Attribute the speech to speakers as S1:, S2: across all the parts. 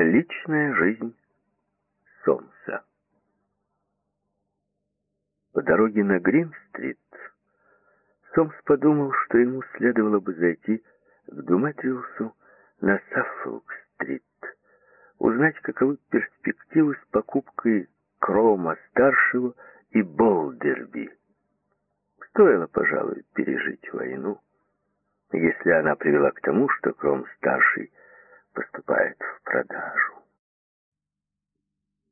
S1: Личная жизнь Сомса. По дороге на Грин-стрит Сомс подумал, что ему следовало бы зайти к Думетриусу на Саффолк-стрит, узнать, каковы перспективы с покупкой Крома-старшего и Болдерби. Стоило, пожалуй, пережить войну, если она привела к тому, что Кром-старший поступает в продажу.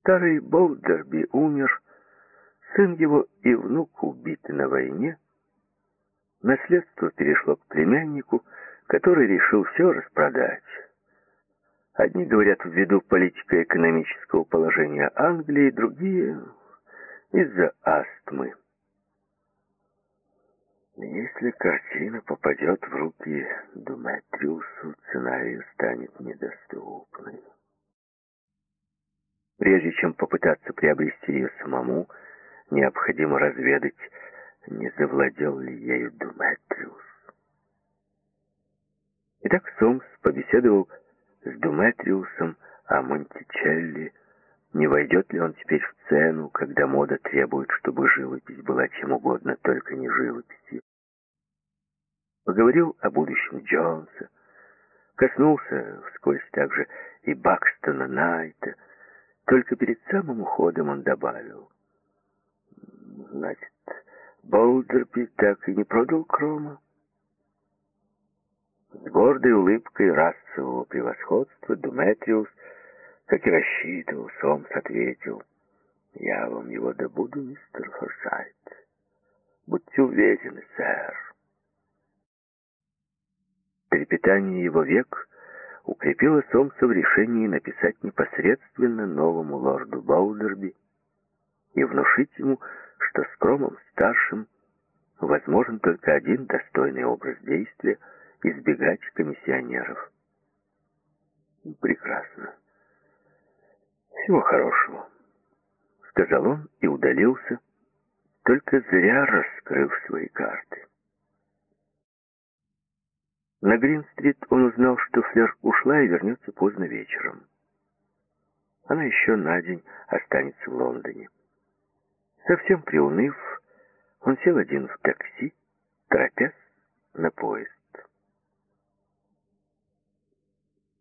S1: Старый Болдерби умер, сын его и внук убиты на войне, наследство перешло к племяннику, который решил все распродать. Одни говорят ввиду политико-экономического положения Англии, другие из-за астмы. Если картина попадет в руки Думетриусу, цена ее станет недоступной. Прежде чем попытаться приобрести ее самому, необходимо разведать, не завладел ли ею Думетриус. Итак, Сомс побеседовал с Думетриусом о Монтичелли, не войдет ли он теперь в цену, когда мода требует, чтобы живопись была чем угодно, только не живописью. Поговорил о будущем Джонса, коснулся вскользь также и Бакстона Найта, только перед самым уходом он добавил. Значит, Болдерби так и не продал Крома? С гордой улыбкой расового превосходства Думетриус, как и рассчитывал, Сомс ответил, «Я вам его добуду, мистер Форсайт. Будьте уверены, сэр». Трепетание его век укрепило Сомса в решении написать непосредственно новому лорду Баудерби и внушить ему, что с Кромом-старшим возможен только один достойный образ действия — избегать комиссионеров. Прекрасно. Всего хорошего, сказал он и удалился, только зря раскрыв свои карты. На Грин-стрит он узнал, что Флер ушла и вернется поздно вечером. Она еще на день останется в Лондоне. Совсем приуныв, он сел один в такси, торопясь на поезд.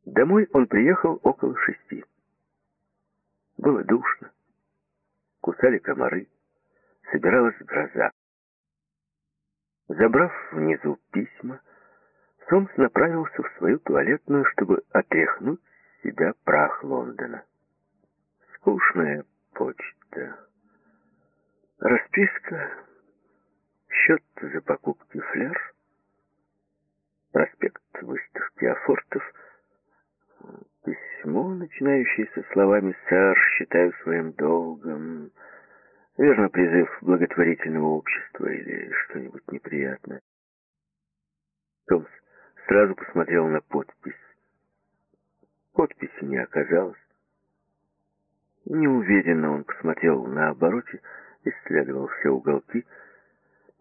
S1: Домой он приехал около шести. Было душно. Кусали комары. Собиралась гроза. Забрав внизу письма, Сомс направился в свою туалетную, чтобы отряхнуть с себя прах Лондона. Скучная почта. Расписка, счет за покупки флер, проспект выставки афортов — Письмо, начинающееся словами «Сэр, считаю своим долгом», верно, призыв благотворительного общества или что-нибудь неприятное. Томс сразу посмотрел на подпись. Подписи не оказалось. Неуверенно он посмотрел на обороте, исследовал все уголки.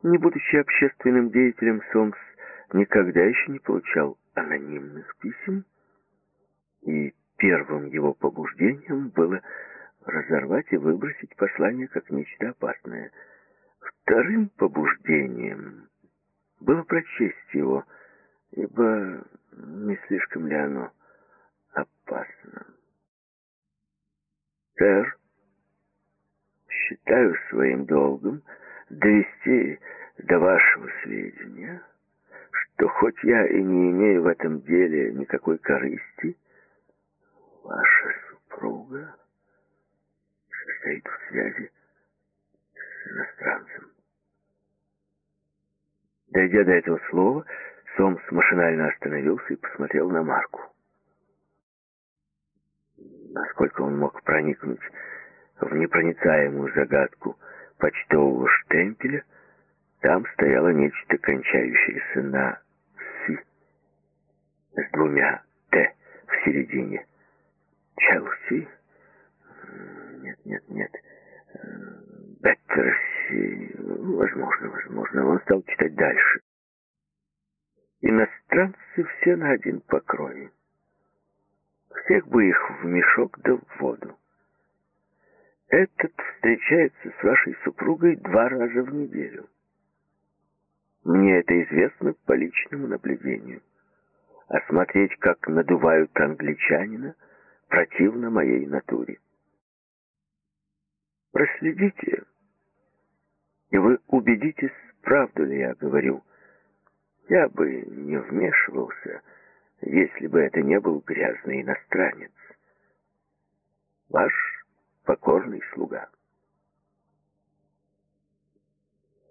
S1: Не будучи общественным деятелем, Сомс никогда еще не получал анонимных писем, и первым его побуждением было разорвать и выбросить послание как нечто опасное. Вторым побуждением было прочесть его, ибо не слишком ли оно опасно. «Сэр, считаю своим долгом довести до вашего сведения, что хоть я и не имею в этом деле никакой корысти, Ваша супруга состоит в связи с иностранцем. Дойдя до этого слова, Сомс машинально остановился и посмотрел на Марку. Насколько он мог проникнуть в непроницаемую загадку почтового штемпеля, там стояло нечто, кончающееся на «си» с двумя «т» в середине. Челси? Нет, нет, нет. Беттерси. Возможно, возможно. Он стал читать дальше. Иностранцы все на один покрой. Всех бы их в мешок да в воду. Этот встречается с вашей супругой два раза в неделю. Мне это известно по личному наблюдению. А смотреть, как надувают англичанина, противно моей натуре. Проследите, и вы убедитесь, правду ли я говорю. Я бы не вмешивался, если бы это не был грязный иностранец. Ваш покорный слуга.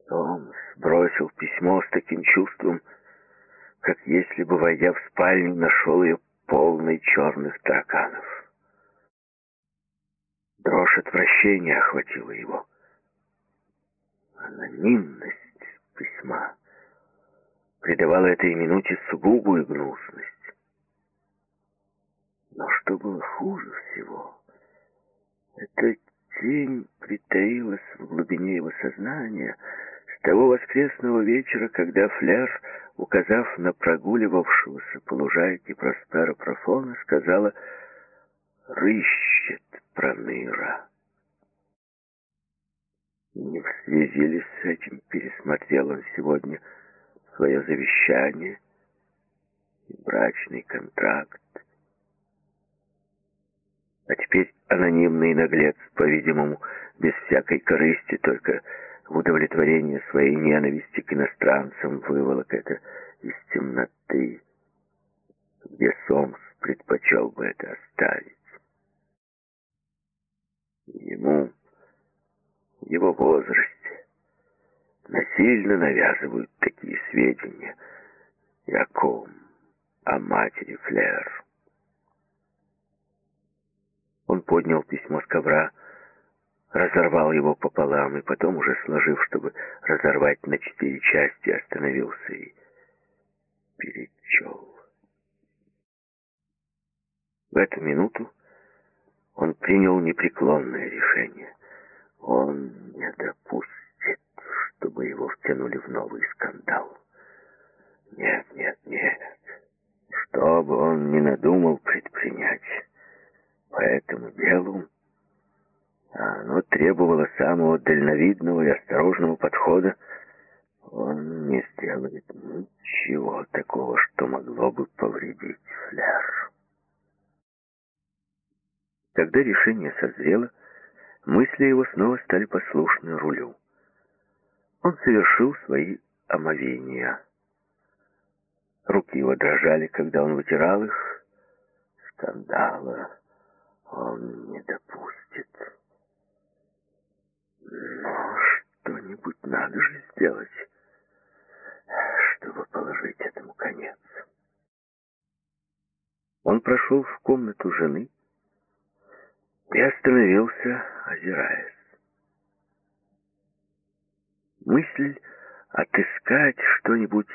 S1: Он сбросил письмо с таким чувством, как если бы, войдя в спальню, нашел ее полной черных тараканов. Дрожь отвращения охватила его. Анонимность письма придавала этой минуте сугубую гнусность. Но что было хуже всего, эта тень притаилась в глубине его сознания того воскресного вечера, когда Флер, указав на прогуливавшегося по лужайке Проспера Профона, сказала «Рыщет проныра». Не в связи ли с этим пересмотрел он сегодня свое завещание и брачный контракт? А теперь анонимный наглец, по-видимому, без всякой корысти, только в удовлетворение своей ненависти к иностранцам выволок это из темноты, где Сомс предпочел бы это оставить. Ему в его возрасте насильно навязывают такие сведения. И о ком? О матери Флер. Он поднял письмо с ковра, разорвал его пополам и потом, уже сложив, чтобы разорвать на четыре части, остановился и перечел. В эту минуту он принял непреклонное решение. Он не допустит, чтобы его втянули в новый скандал. Нет, нет, нет. Что бы он ни надумал предпринять по этому делу, оно требовало самого дальновидного и осторожного подхода, он не сделает ничего такого, что могло бы повредить Фляр. Когда решение созрело, мысли его снова стали послушны рулю. Он совершил свои омовения. Руки его дрожали, когда он вытирал их. Скандала он не допустит. Но что-нибудь надо же сделать, чтобы положить этому конец. Он прошел в комнату жены и остановился, озираясь. Мысль отыскать что-нибудь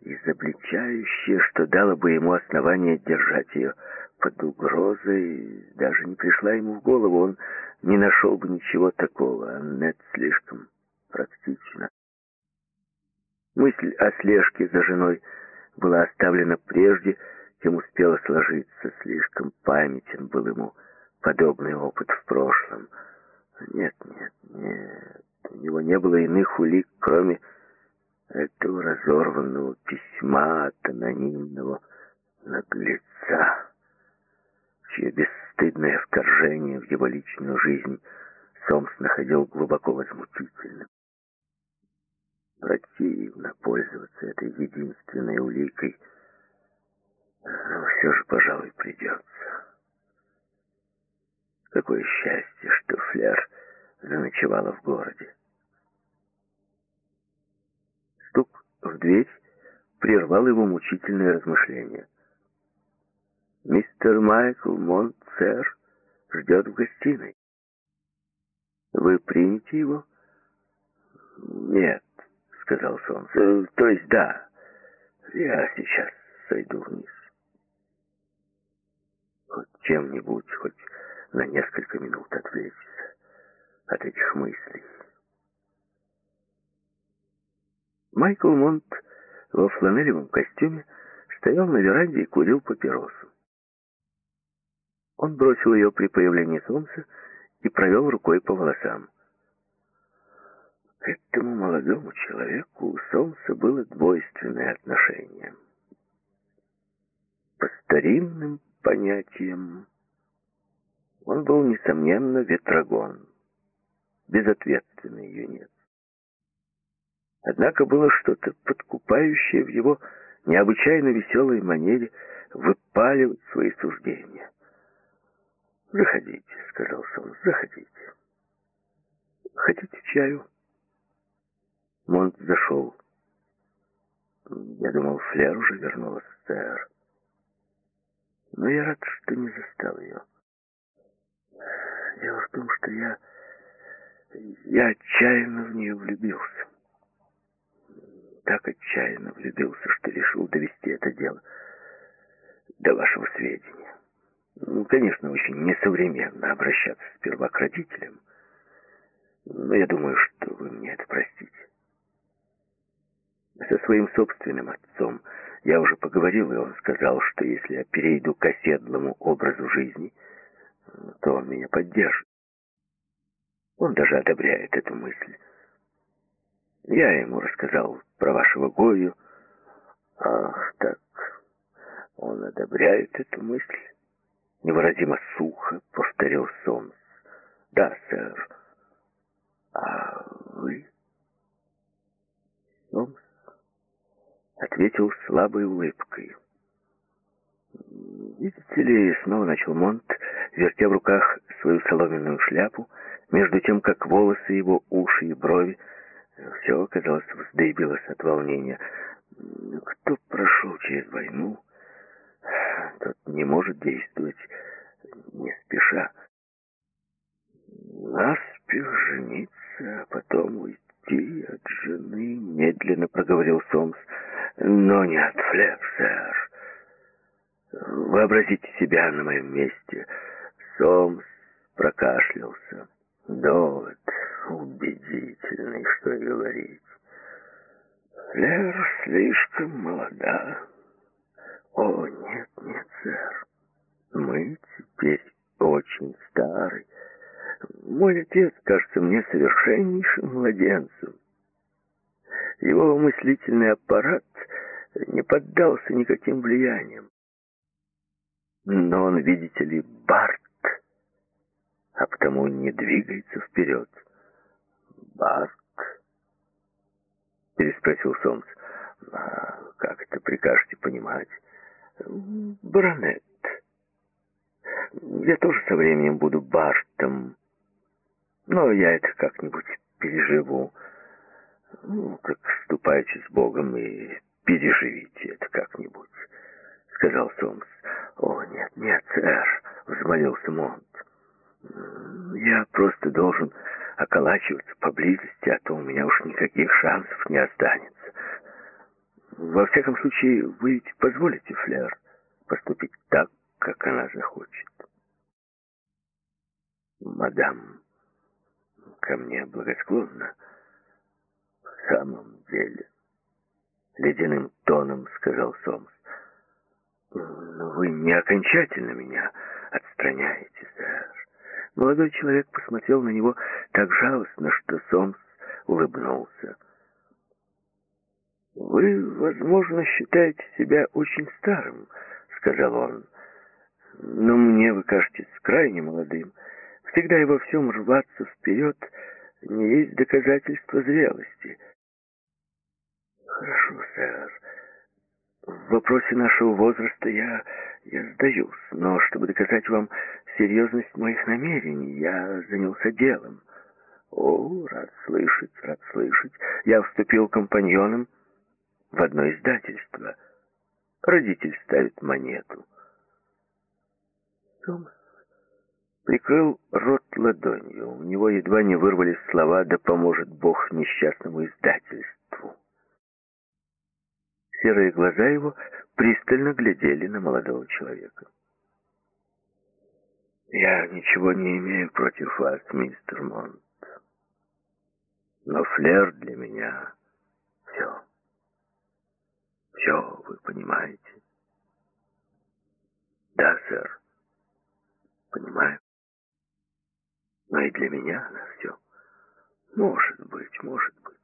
S1: изобличающее, что дало бы ему основание держать ее под угрозой, даже не пришла ему в голову. Он не нашел бы ничего такого. Аннет слишком практична. Мысль о слежке за женой была оставлена прежде, чем успела сложиться. Слишком памятен был ему подобный опыт в прошлом. Нет, нет, нет. У него не было иных улик, кроме этого разорванного письма от анонимного наглеца, чье бесстыдное вторжение в его личную жизнь Сомс находил глубоко возмутительным. Противно пользоваться этой единственной уликой, но все же, пожалуй, придется. Какое счастье, что Флер заночевала в городе. Стук в дверь прервал его мучительное размышление. «Мистер Майкл Монт, сэр, ждет в гостиной. Вы примете его?» «Нет», — сказал Солнце. «Э, «То есть да, я сейчас сойду вниз. Хоть чем-нибудь, хоть на несколько минут отвлечься от этих мыслей». Майкл Монт во фланелевом костюме стоял на веранде и курил папиросу. Он бросил ее при появлении солнца и провел рукой по волосам. К этому молодому человеку у солнца было двойственное отношение. По старинным понятиям он был, несомненно, ветрогон, безответственный юнец. Однако было что-то подкупающее в его необычайно веселой манере выпаливать свои суждения. «Заходите», — сказал Сомс, — «заходите». «Хотите чаю?» Монт зашел. Я думал, Флер уже вернулась, сэр. Но я рад, что не застал ее. Дело в том, что я... Я отчаянно в нее влюбился так отчаянно влюбился, что решил довести это дело до вашего сведения. Ну, конечно, очень несовременно обращаться сперва к родителям, но я думаю, что вы мне это простите. Со своим собственным отцом я уже поговорил, и он сказал, что если я перейду к оседлому образу жизни, то он меня поддержит. Он даже одобряет эту мысль. Я ему рассказал про вашего Гою. Ах, так, он одобряет эту мысль. Невыразимо сухо повторил Сомс. Да, сэр. А вы? Сомс ответил слабой улыбкой. Видите ли, снова начал Монт, вертя в руках свою соломенную шляпу, между тем, как волосы его, уши и брови все, казалось, вздыбилось от волнения. Кто прошел через войну, тот не может действовать не спеша. Наспех жениться, а потом уйти от жены, медленно проговорил Сомс. Но не от Флер, сэр. Вообразите себя на моем месте. Сомс прокашлялся. Довод убедительный, что и говорить. Флер слишком молода. О, нет, нет, сэр. Мы теперь очень стары. Мой отец кажется мне совершеннейшим младенцем. Его мыслительный аппарат не поддался никаким влияниям. Но он, видите ли, Барт, а потому не двигается вперед. «Барт?» — переспросил Сомс. «А как это прикажете понимать?» «Баронет. Я тоже со временем буду Бартом, но я это как-нибудь переживу. Ну, так ступайте с Богом и переживите это как-нибудь», — сказал Сомс. «О, нет, нет, сэр», — взмолился Монт. «Я просто должен околачиваться поблизости, а то у меня уж никаких шансов не останется. Во всяком случае, вы ведь позволите Флер поступить так, как она захочет. Мадам, ко мне благосклонно. В самом деле, ледяным тоном сказал Сомс. Но вы не окончательно меня отстраняете, сэр. Молодой человек посмотрел на него так жалостно, что Сомс улыбнулся. «Вы, возможно, считаете себя очень старым», — сказал он. «Но мне вы кажетесь крайне молодым. Всегда и во всем рваться вперед не есть доказательство зрелости». «Хорошо, сэр. В вопросе нашего возраста я, я сдаюсь, но чтобы доказать вам серьезность моих намерений, я занялся делом. О, рад слышать, рад слышать. Я вступил компаньоном в одно издательство. Родитель ставит монету. Томас прикрыл рот ладонью. У него едва не вырвались слова «Да поможет Бог несчастному издательству». Серые глаза его пристально глядели на молодого человека. «Я ничего не имею против вас, мистер Монт. Но флер для меня все. Все, вы понимаете?» «Да, сэр». Понимаю. Но и для меня она все. Может быть, может быть.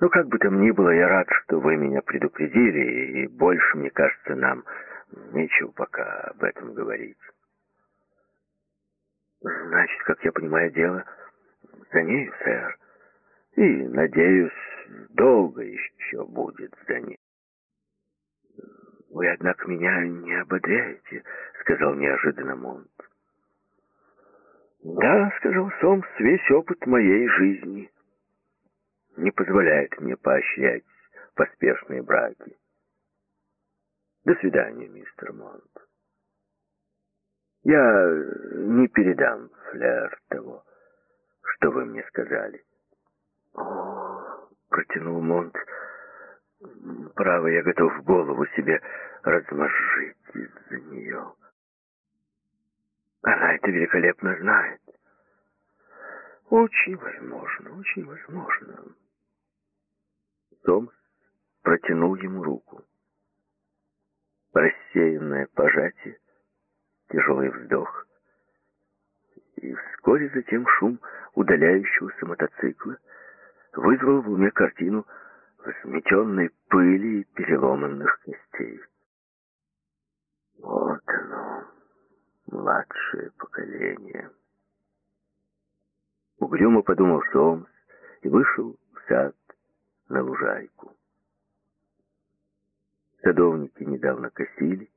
S1: Но как бы там ни было, я рад, что вы меня предупредили, и больше, мне кажется, нам нечего пока об этом говорить. Значит, как я понимаю дело, за нею, сэр. И, надеюсь, долго еще будет за ней. «Вы, однако, меня не ободряете», — сказал неожиданно Монт. «Да», — сказал Сомс, — «весь опыт моей жизни не позволяет мне поощрять поспешные браки. До свидания, мистер Монт. Я не передам Флер того, что вы мне сказали». «О», — протянул Монт, — «право, я готов голову себе размозжить из-за нее». Она это великолепно знает. Очень возможно, очень возможно. Томас протянул ему руку. Рассеянное пожатие, тяжелый вздох, и вскоре затем шум удаляющегося мотоцикла вызвал в уме картину взметенной пыли и переломанных костей. Вот оно младшее поколение. Угрюмо подумал Сомс и вышел в сад на лужайку. Садовники недавно косили,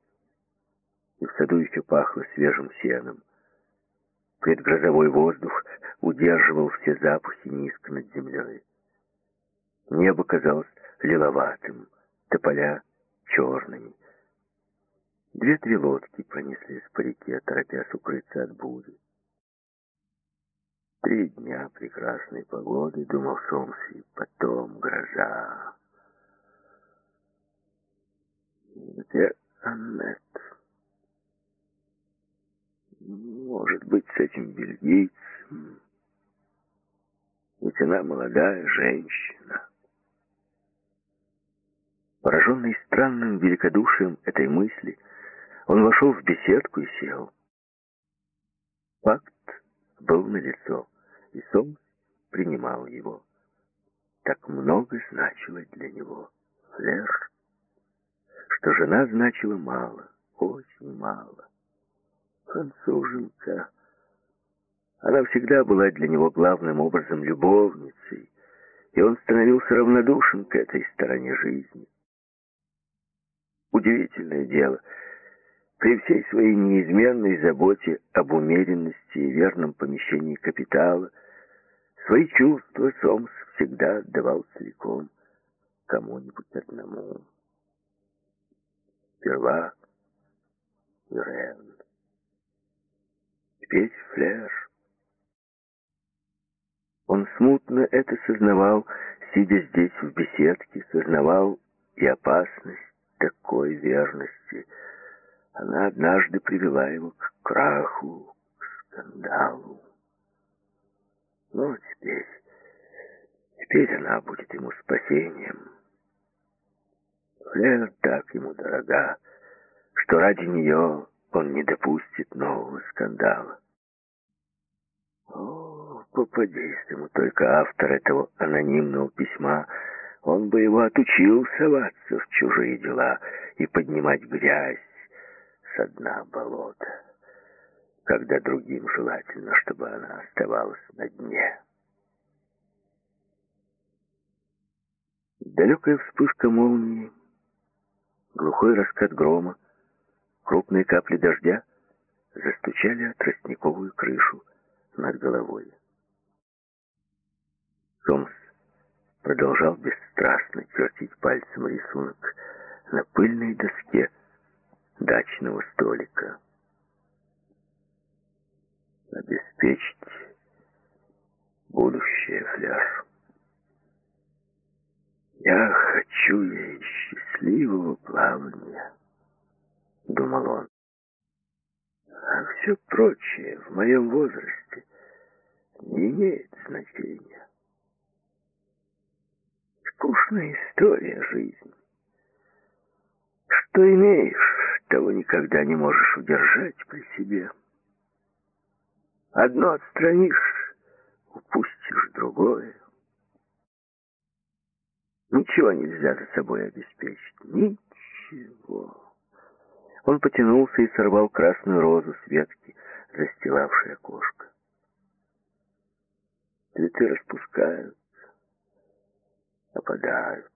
S1: и в саду еще пахло свежим сеном. Предгрозовой воздух удерживал все запахи низко над землей. Небо казалось лиловатым, тополя черными. Две-три лодки пронеслись по реке, торопясь укрыться от бури. Три дня прекрасной погоды, думал Сомс, и потом гроза. Где Аннет? Может быть, с этим бельгийцем? Ведь она молодая женщина. Пораженный странным великодушием этой мысли, он вошел в беседку и сел. Факт был налицо, и Сомс принимал его. Так много значило для него Флер, что жена значила мало, очень мало. Француженка. Она всегда была для него главным образом любовницей, и он становился равнодушен к этой стороне жизни. Удивительное дело — при всей своей неизменной заботе об умеренности и верном помещении капитала, свои чувства Сомс всегда отдавал целиком кому-нибудь одному. Сперва Ирен, теперь Флеш. Он смутно это сознавал, сидя здесь в беседке, сознавал и опасность такой верности — она однажды привела его к краху, к скандалу. Но теперь, теперь она будет ему спасением. Флер так ему дорога, что ради нее он не допустит нового скандала. О, попадись ему только автор этого анонимного письма, он бы его отучил соваться в чужие дела и поднимать грязь, со дна болота, когда другим желательно, чтобы она оставалась на дне. Далекая вспышка молнии, глухой раскат грома, крупные капли дождя застучали о тростниковую крышу над головой. Сомс продолжал бесстрастно чертить пальцем рисунок на пыльной доске, дачного столика. Обеспечить будущее фляж. Я хочу ей счастливого плавания, думал он. А все прочее в моем возрасте не имеет значения. Скучная история жизни. Что имеешь, того никогда не можешь удержать при себе. Одно отстранишь, упустишь другое. Ничего нельзя за собой обеспечить. Ничего. Он потянулся и сорвал красную розу с ветки, застилавшей окошко. Цветы распускаются, опадают.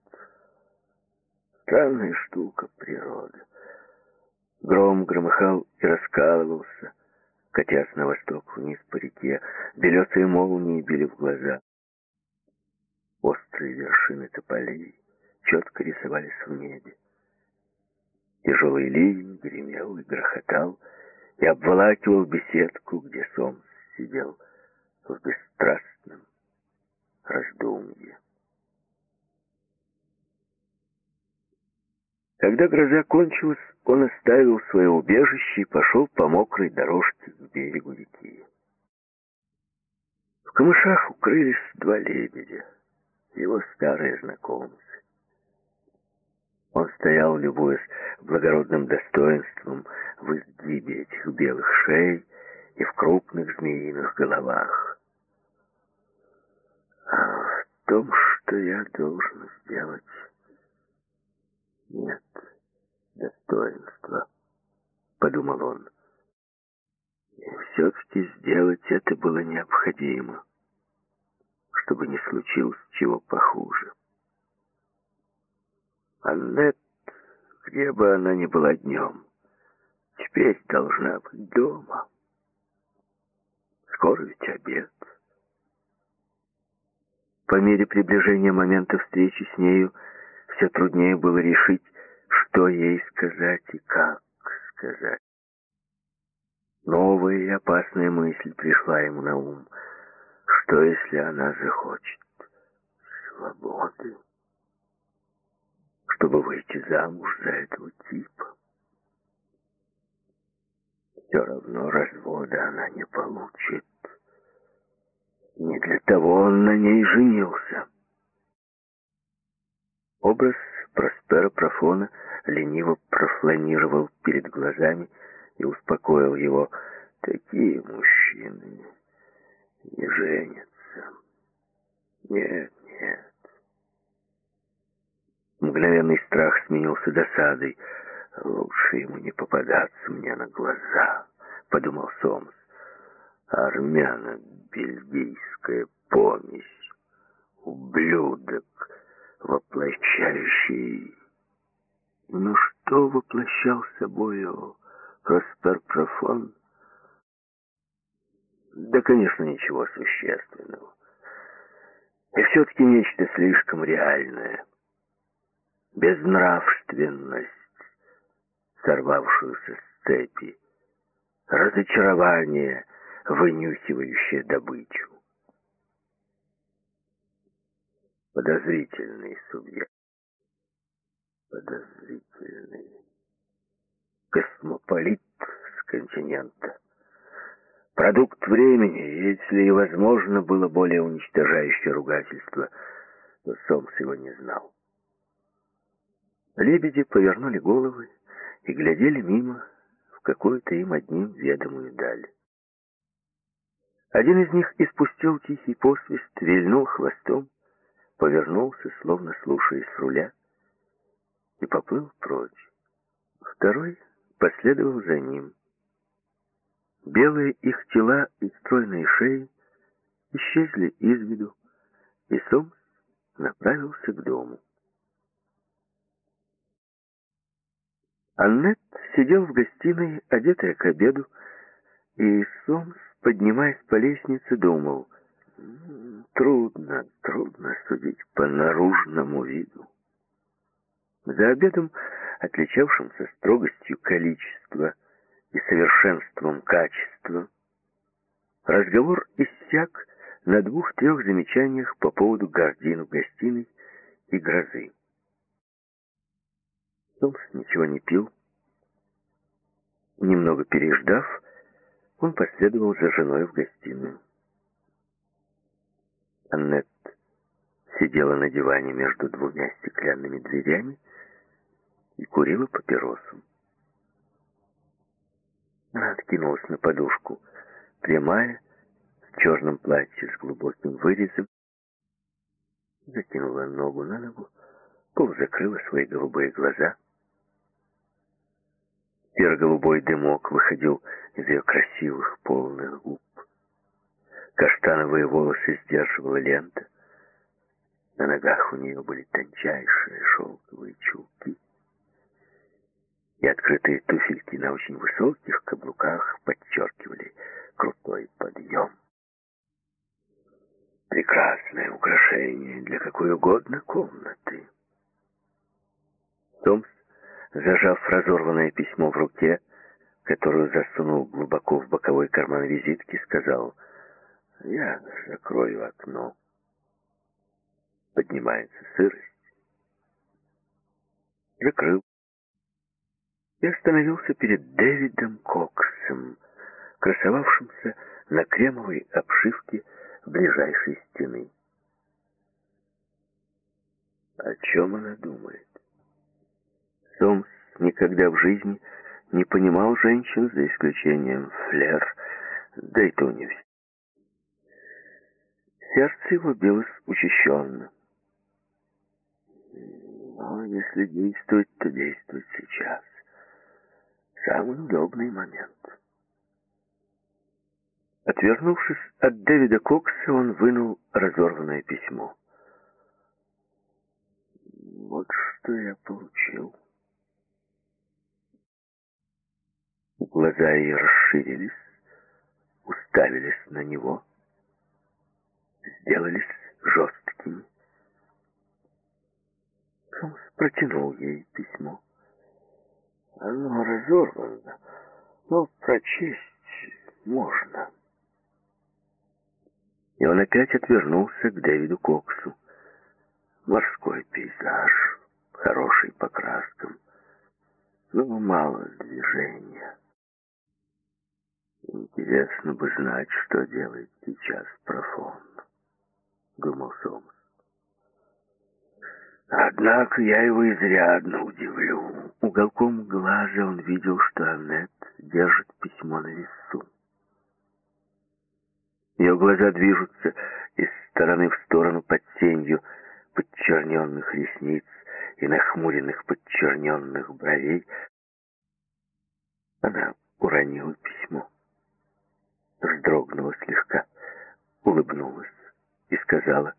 S1: Странная штука природа. Гром громыхал и раскалывался, катясь на восток вниз по реке. Белесые молнии били в глаза. Острые вершины тополей четко рисовались в небе. Тяжелый ливень гремел и грохотал, и обволакивал беседку, где Сомс сидел в бесстрастном раздумье. Когда гроза кончилась, он оставил свое убежище и пошел по мокрой дорожке к берегу реки. В камышах укрылись два лебедя, его старые знакомцы. Он стоял, любуясь благородным достоинством в изгибе этих белых шей и в крупных змеиных головах. А в том, что я должен сделать, нет достоинства, подумал он. И все-таки сделать это было необходимо, чтобы не случилось чего похуже. Аннет, где бы она ни была днем, теперь должна быть дома. Скоро ведь обед. По мере приближения момента встречи с нею все труднее было решить, что ей сказать и как сказать. Новая и опасная мысль пришла ему на ум. Что, если она захочет свободы? чтобы выйти замуж за этого типа. Все равно развода она не получит. Не для того он на ней женился. Образ Проспера Профона лениво профланировал перед глазами и успокоил его. Такие мужчины не женятся. Нет, нет. Мгновенный страх сменился досадой. «Лучше ему не попадаться мне на глаза», — подумал Сомс. «Армяно-бельгийская помесь, ублюдок, воплощающий...» Но что воплощал собою Проспер Профон? Да, конечно, ничего существенного. И все-таки нечто слишком реальное — безнравственность, сорвавшуюся с цепи, разочарование, вынюхивающее добычу. Подозрительный субъект. Подозрительный. Космополит с континента. Продукт времени, если и возможно было более уничтожающее ругательство, но Сомс его не знал. Лебеди повернули головы и глядели мимо в какую-то им одним ведомую даль. Один из них испустил тихий посвист, вильнул хвостом, повернулся, словно слушаясь руля, и поплыл прочь. Второй последовал за ним. Белые их тела и стройные шеи исчезли из виду, и Сомс направился к дому. Аннет сидел в гостиной, одетая к обеду, и Сомс, поднимаясь по лестнице, думал, трудно, трудно судить по наружному виду. За обедом, отличавшимся строгостью количества и совершенством качества, разговор иссяк на двух-трех замечаниях по поводу гордин гостиной и грозы. Сомс ничего не пил. Немного переждав, он последовал за женой в гостиную. Аннет сидела на диване между двумя стеклянными дверями и курила папиросу. Она откинулась на подушку, прямая, черном платье с глубоким вырезом, закинула ногу на ногу, полузакрыла свои голубые глаза. Серо-голубой дымок выходил из ее красивых полных губ. Каштановые волосы сдерживала лента. На ногах у нее были тончайшие шелковые чулки. И открытые туфельки на очень высоких каблуках подчеркивали крутой подъем. Прекрасное украшение для какой угодно комнаты. Томс, зажав разорванное письмо в руке, которую засунул глубоко в боковой карман визитки, сказал, «Я закрою окно». Поднимается сырость. Закрыл. И остановился перед Дэвидом Коксом, красовавшимся на кремовой обшивке ближайшей стены. О чем она думает? Сомс никогда в жизни не понимал женщин, за исключением Флер, да и то не все. Сердце его билось учащенно. Но если действовать, то действовать сейчас. Самый удобный момент. Отвернувшись от Дэвида Кокса, он вынул разорванное письмо. Вот что я получил. Глаза ее расширились, уставились на него, сделались жесткими. Томс протянул ей письмо. Оно разорвано, но прочесть можно. И он опять отвернулся к Дэвиду Коксу. Морской пейзаж, хороший по краскам, но мало движения. Интересно бы знать, что делает сейчас профон, думал Сомс. Однако я его изрядно удивлю. Уголком глаза он видел, что Аннет держит письмо на весу. Ее глаза движутся из стороны в сторону под тенью подчерненных ресниц и нахмуренных подчерненных бровей. Она уронила письмо, вздрогнула слегка, улыбнулась и сказала,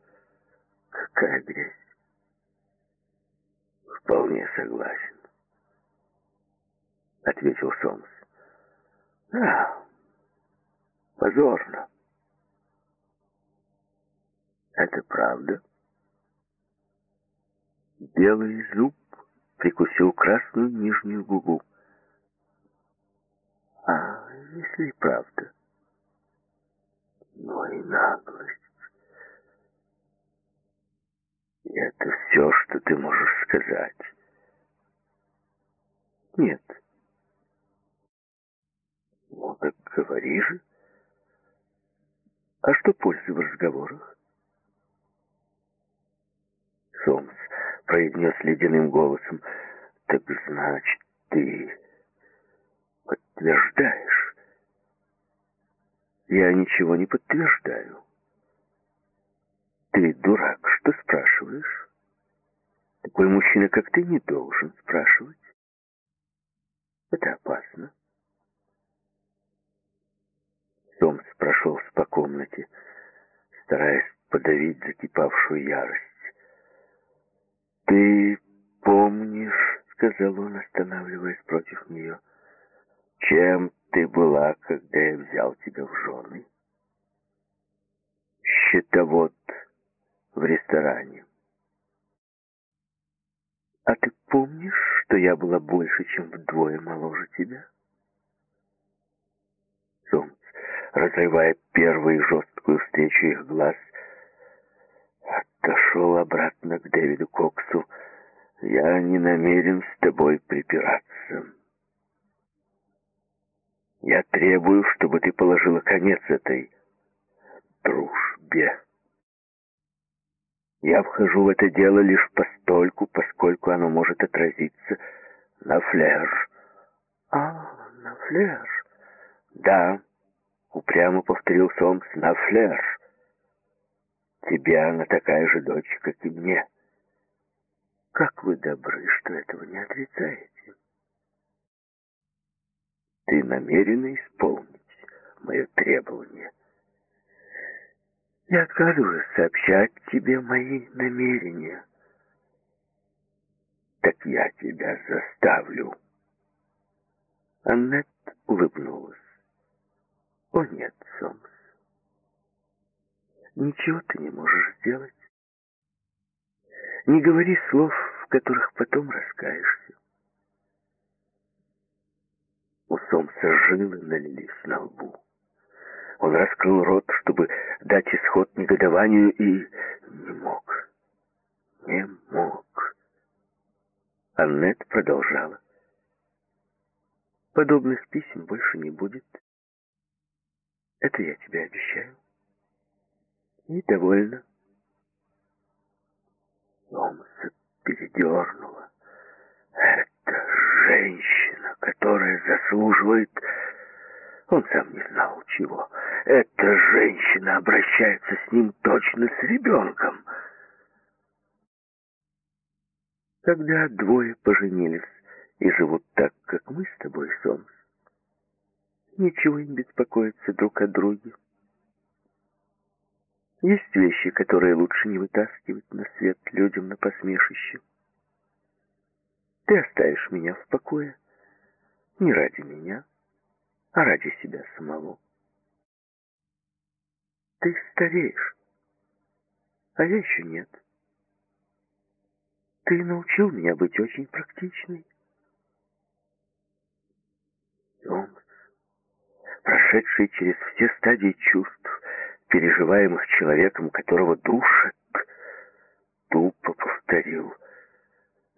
S1: «Какая грязь!» «Вполне согласен», — ответил Сомс. «Да, позорно». Это правда? Белый зуб прикусил красную нижнюю губу. А если правда? Но и наглость. И это все, что ты можешь сказать. Нет. Ну так говори же. А что пользы в разговорах? Сомс произнес ледяным голосом. «Так значит, ты подтверждаешь?» «Я ничего не подтверждаю». «Ты дурак, что спрашиваешь?» «Такой мужчина, как ты, не должен спрашивать. Это опасно». Сомс прошелся по комнате, стараясь подавить закипавшую ярость. «Ты помнишь, — сказал он, останавливаясь против нее, — чем ты была, когда я взял тебя в жены? Счетовод в ресторане. А ты помнишь, что я была больше, чем вдвое моложе тебя? Сомс, разрывая первую жесткую встречу их глаз, отошел обратно к Дэвиду Коксу. «Я не намерен с тобой припираться. Я требую, чтобы ты положила конец этой дружбе. Я вхожу в это дело лишь постольку, поскольку оно может отразиться на флер». «А, на флер?» «Да, упрямо повторил Сомс, на Флер. Тебе она такая же дочь, как и мне. Как вы добры, что этого не отрицаете. Ты намерена исполнить мое требование. Я отказываюсь сообщать тебе мои намерения. Так я тебя заставлю. Аннет улыбнулась. О нет, Сомс. Ничего ты не можешь сделать. Не говори слов, в которых потом раскаешься. У Сомса жилы налились на лбу. Он раскрыл рот, чтобы дать исход негодованию, и не мог. Не мог. Аннет продолжала. Подобных писем больше не будет. Это я тебе обещаю. И довольно. Томаса передернула. Это женщина, которая заслуживает... Он сам не знал чего. Эта женщина обращается с ним точно с ребенком. Когда двое поженились и живут так, как мы с тобой, Сомс, ничего им беспокоиться друг о друге. Есть вещи, которые лучше не вытаскивать на свет людям на посмешище. Ты оставишь меня в покое не ради меня, а ради себя самого. Ты стареешь, а я еще нет. Ты научил меня быть очень практичной. Томс, прошедший через все стадии чувств, переживаемых человеком, которого душит, тупо повторил.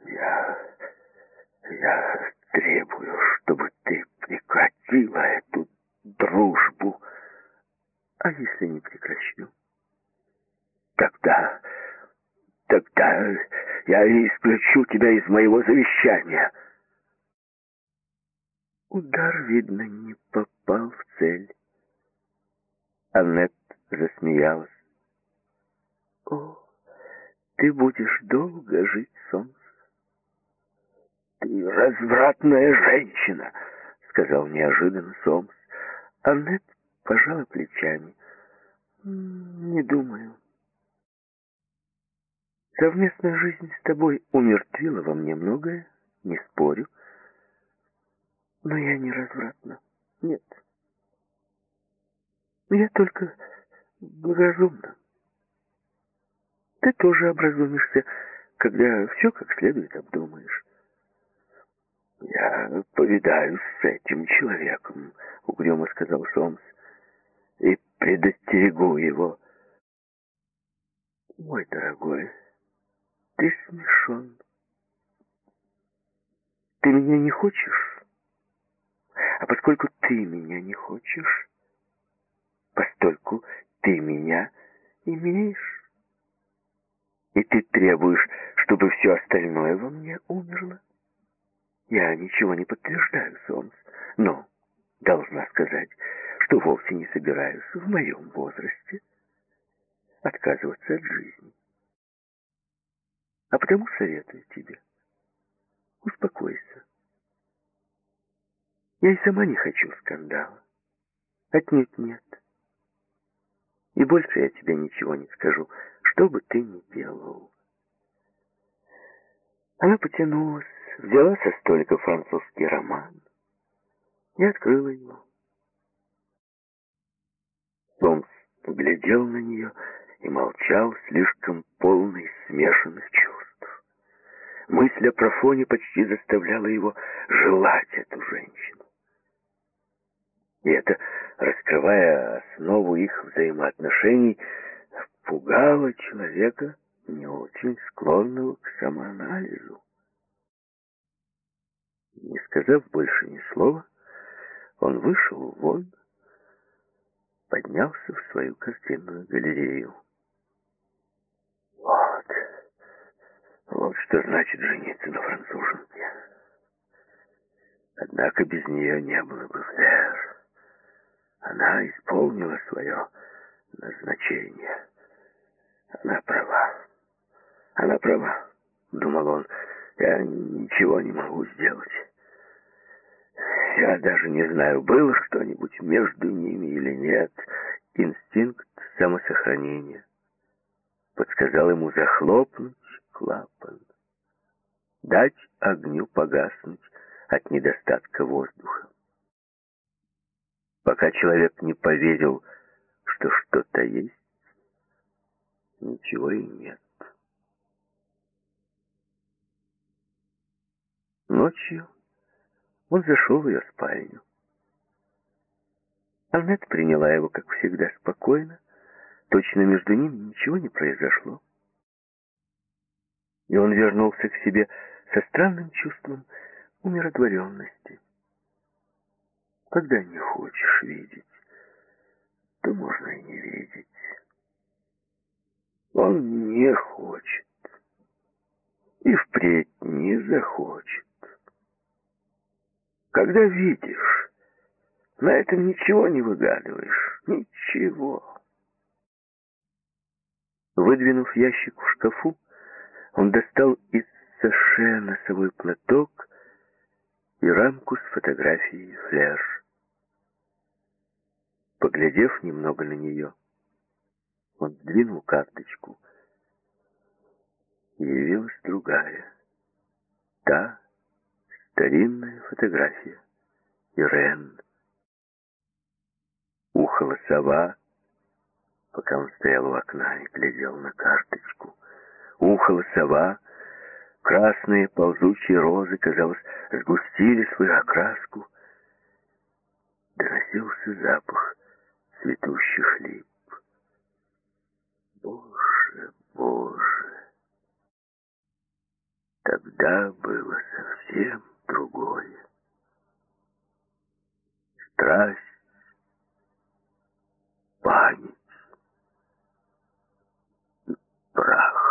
S1: Я... я требую, чтобы ты прекратила эту дружбу. А если не прекращу? Тогда... тогда я исключу тебя из моего завещания. Удар, видно, не попал в цель. Аннет засмеялась. «О, ты будешь долго жить, Сомс!» «Ты развратная женщина!» — сказал неожиданно Сомс. Аннет пожала плечами. «Не думаю. Совместная жизнь с тобой умертвила во мне многое, не спорю. Но я не развратна. Нет. Я только благоразумно. Ты тоже образумишься, когда все как следует обдумаешь. «Я повидаюсь с этим человеком», — угрюмо сказал Сомс, — «и предостерегу его». «Мой дорогой, ты смешон. Ты меня не хочешь? А поскольку ты меня не хочешь, постольку ты меня имеешь. И ты требуешь, чтобы все остальное во мне умерло? Я ничего не подтверждаю, Сомс, но должна сказать, что вовсе не собираюсь в моем возрасте отказываться от жизни. А потому советую тебе, успокойся. Я и сама не хочу скандала. Отнюдь нет. И больше я тебе ничего не скажу, что бы ты ни делал. Она потянулась, взяла со столика французский роман и открыла его. Сомс глядел на нее и молчал, слишком полный смешанных чувств. Мысль о профоне почти заставляла его желать эту женщину. И это, раскрывая основу их взаимоотношений, пугало человека, не очень склонного к самоанализу. Не сказав больше ни слова, он вышел вон, поднялся в свою картинную галерею. Вот, вот что значит жениться на француженке. Однако без нее не было бы Флер. Она исполнила свое назначение. Она права. Она права, думал он. Я ничего не могу сделать. Я даже не знаю, было что-нибудь между ними или нет. Инстинкт самосохранения подсказал ему захлопнуть клапан, дать огню погаснуть от недостатка воздуха. Пока человек не поверил, что что-то есть, ничего и нет. Ночью он зашел в ее спальню. Аннет приняла его, как всегда, спокойно. Точно между ними ничего не произошло. И он вернулся к себе со странным чувством умиротворенности. Когда не хочешь видеть, то можно и не видеть. Он не хочет. И впредь не захочет. Когда видишь, на этом ничего не выгадываешь. Ничего. Выдвинув ящик в шкафу, он достал из саше носовой платок и рамку с фотографией Флеш. Поглядев немного на нее, он сдвинул карточку. Явилась другая. Та старинная фотография. Ирен. Ухала сова, пока он стоял у окна и глядел на карточку. Ухала сова, красные ползучие розы, казалось, сгустили свою окраску. Доносился запах цветущих лип. Боже, Боже! Тогда было совсем другое. Страсть, память и прах.